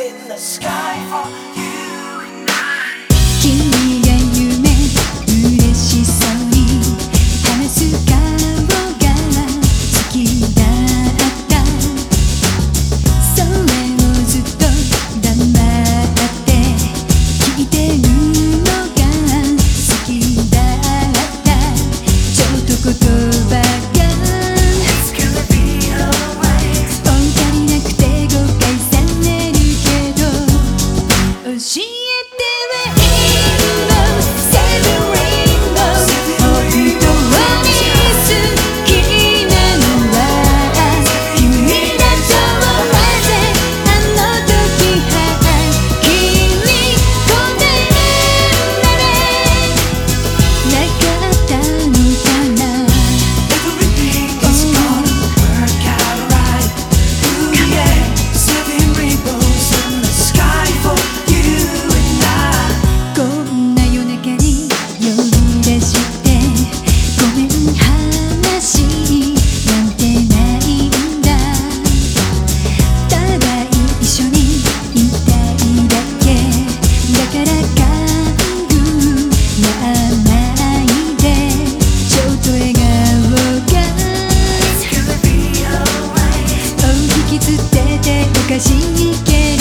In the sky for you again.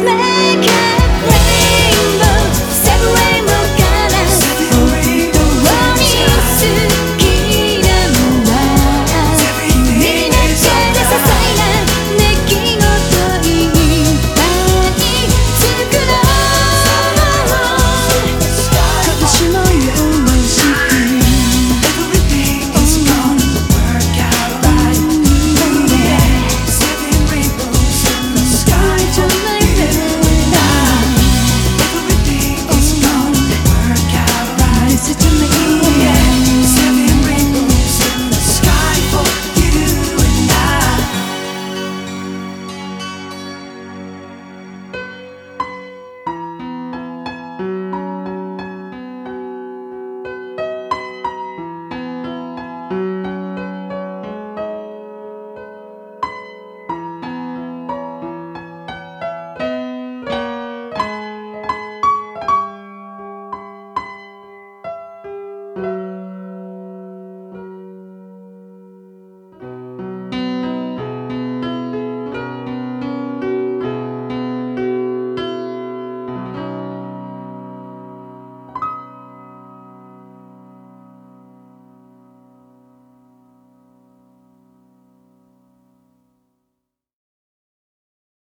Christmas.